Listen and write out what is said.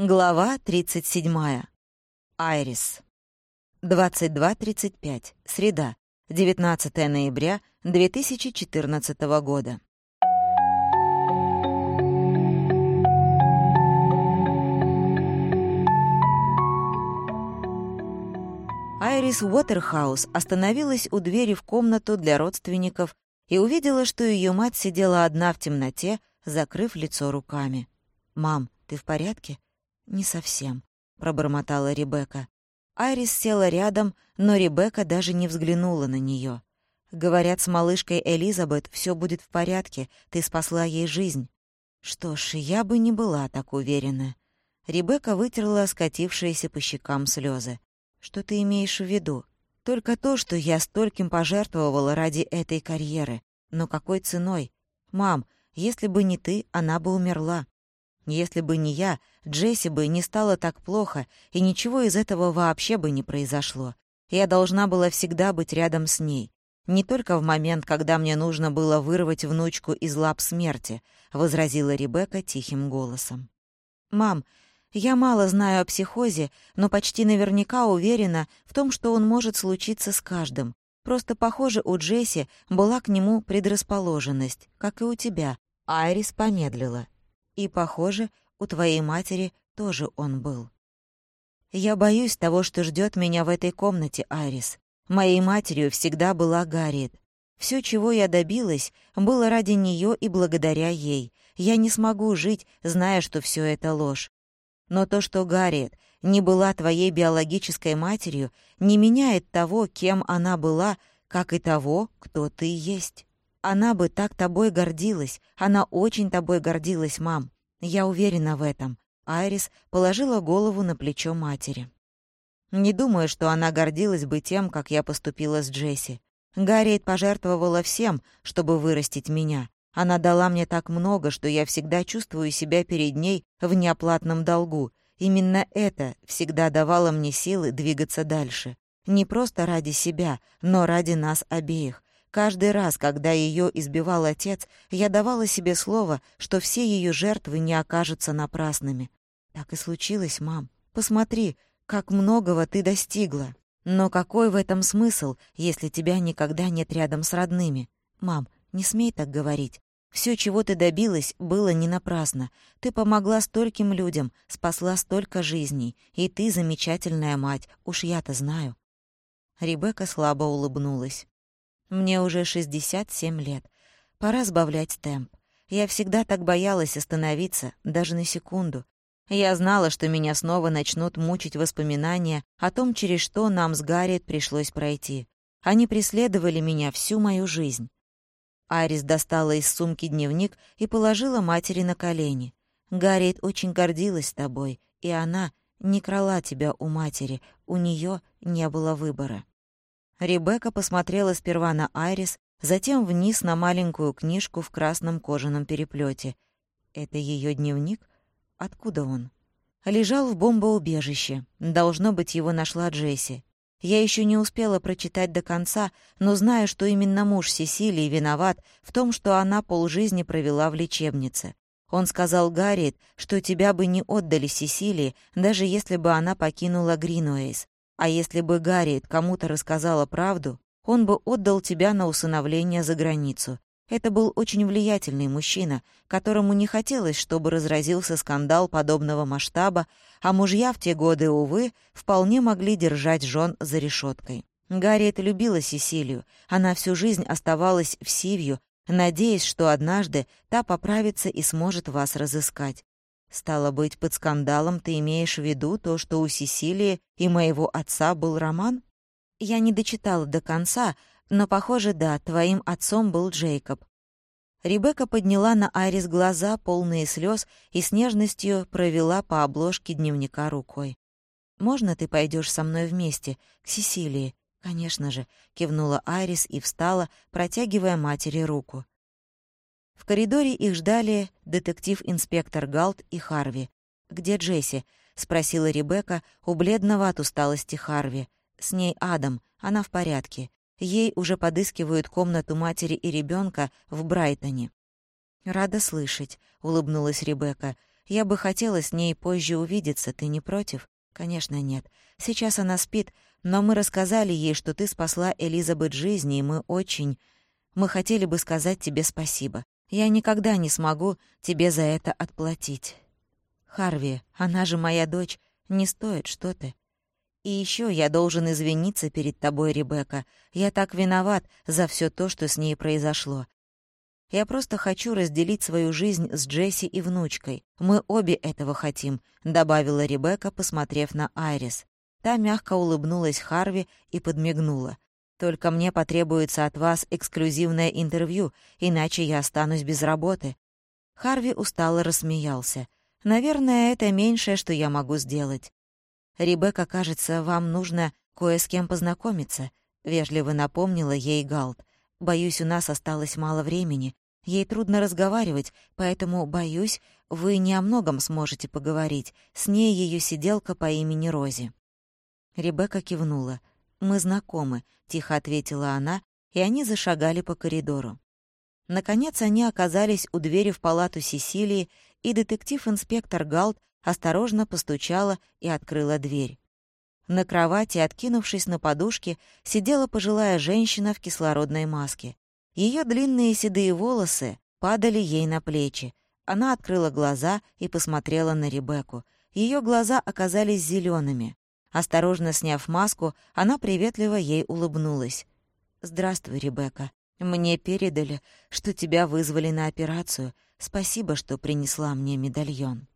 Глава 37. Айрис. 22.35. Среда. 19 ноября 2014 года. Айрис Уотерхаус остановилась у двери в комнату для родственников и увидела, что ее мать сидела одна в темноте, закрыв лицо руками. «Мам, ты в порядке?» «Не совсем», — пробормотала Ребекка. Айрис села рядом, но Ребекка даже не взглянула на нее. «Говорят, с малышкой Элизабет все будет в порядке, ты спасла ей жизнь». Что ж, я бы не была так уверена. Ребекка вытерла скатившиеся по щекам слезы. «Что ты имеешь в виду?» «Только то, что я стольким пожертвовала ради этой карьеры. Но какой ценой? Мам, если бы не ты, она бы умерла. Если бы не я, Джесси бы не стало так плохо, и ничего из этого вообще бы не произошло. Я должна была всегда быть рядом с ней. Не только в момент, когда мне нужно было вырвать внучку из лап смерти, возразила Ребекка тихим голосом. Мам, я мало знаю о психозе, но почти наверняка уверена в том, что он может случиться с каждым. Просто, похоже, у Джесси была к нему предрасположенность, как и у тебя. Айрис помедлила. И, похоже, у твоей матери тоже он был. Я боюсь того, что ждет меня в этой комнате, Айрис. Моей матерью всегда была Гарриет. Все, чего я добилась, было ради нее и благодаря ей. Я не смогу жить, зная, что все это ложь. Но то, что Гарриет не была твоей биологической матерью, не меняет того, кем она была, как и того, кто ты есть. Она бы так тобой гордилась. Она очень тобой гордилась, мам. Я уверена в этом. Айрис положила голову на плечо матери. Не думаю, что она гордилась бы тем, как я поступила с Джесси. Гарриет пожертвовала всем, чтобы вырастить меня. Она дала мне так много, что я всегда чувствую себя перед ней в неоплатном долгу. Именно это всегда давало мне силы двигаться дальше. Не просто ради себя, но ради нас обеих. Каждый раз, когда ее избивал отец, я давала себе слово, что все ее жертвы не окажутся напрасными. Так и случилось, мам. Посмотри, как многого ты достигла. Но какой в этом смысл, если тебя никогда нет рядом с родными? Мам, не смей так говорить. Все, чего ты добилась, было не напрасно. Ты помогла стольким людям, спасла столько жизней, и ты замечательная мать, уж я-то знаю. Ребекка слабо улыбнулась. Мне уже 67 лет. Пора сбавлять темп. Я всегда так боялась остановиться, даже на секунду. Я знала, что меня снова начнут мучить воспоминания о том, через что нам с Гарриет пришлось пройти. Они преследовали меня всю мою жизнь. Арис достала из сумки дневник и положила матери на колени. «Гарриет очень гордилась тобой, и она не крала тебя у матери, у нее не было выбора». Ребекка посмотрела сперва на Айрис, затем вниз на маленькую книжку в красном кожаном переплете. Это ее дневник? Откуда он? Лежал в бомбоубежище. Должно быть, его нашла Джесси. Я еще не успела прочитать до конца, но знаю, что именно муж Сесилии виноват в том, что она полжизни провела в лечебнице. Он сказал Гарриет, что тебя бы не отдали Сесилии, даже если бы она покинула Гринуэйс. А если бы Гарриет кому-то рассказала правду, он бы отдал тебя на усыновление за границу. Это был очень влиятельный мужчина, которому не хотелось, чтобы разразился скандал подобного масштаба, а мужья в те годы, увы, вполне могли держать жен за решеткой. Гарриет любила Сесилию. Она всю жизнь оставалась в Сивью, надеясь, что однажды та поправится и сможет вас разыскать. Стало быть, под скандалом ты имеешь в виду то, что у Сесилии и моего отца был роман? Я не дочитала до конца, но, похоже, да, твоим отцом был Джейкоб. Ребекка подняла на Айрис глаза, полные слез, и с нежностью провела по обложке дневника рукой. «Можно ты пойдешь со мной вместе, к Сесилии?» «Конечно же», — кивнула Айрис и встала, протягивая матери руку. Коридоре их ждали детектив-инспектор Галт и Харви. «Где Джесси?» — спросила Ребекка у бледного от усталости Харви. «С ней Адам, она в порядке. Ей уже подыскивают комнату матери и ребенка в Брайтоне». «Рада слышать», — улыбнулась Ребекка. Я бы хотела с ней позже увидеться, ты не против? Конечно, нет. Сейчас она спит, но мы рассказали ей, что ты спасла Элизабет жизни, и мы очень... Мы хотели бы сказать тебе спасибо. Я никогда не смогу тебе за это отплатить. Харви, она же моя дочь, не стоит, что ты. И еще я должен извиниться перед тобой, Ребекка. Я так виноват за все то, что с ней произошло. Я просто хочу разделить свою жизнь с Джесси и внучкой. Мы обе этого хотим», — добавила Ребекка, посмотрев на Айрис. Та мягко улыбнулась Харви и подмигнула. «Только мне потребуется от вас эксклюзивное интервью, иначе я останусь без работы». Харви устало рассмеялся. «Наверное, это меньшее, что я могу сделать. Ребекка, кажется, вам нужно кое с кем познакомиться», — вежливо напомнила ей Галт. Боюсь, у нас осталось мало времени. Ей трудно разговаривать, поэтому, боюсь, вы не о многом сможете поговорить. С ней ее сиделка по имени Рози». Ребекка кивнула. «Мы знакомы», — тихо ответила она, и они зашагали по коридору. Наконец они оказались у двери в палату Сесилии, и детектив-инспектор Галт осторожно постучала и открыла дверь. На кровати, откинувшись на подушке, сидела пожилая женщина в кислородной маске. Ее длинные седые волосы падали ей на плечи. Она открыла глаза и посмотрела на Ребекку. Ее глаза оказались зелеными. Осторожно сняв маску, она приветливо ей улыбнулась. «Здравствуй, Ребекка. Мне передали, что тебя вызвали на операцию. Спасибо, что принесла мне медальон».